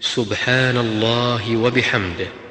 سبحان الله وبحمده.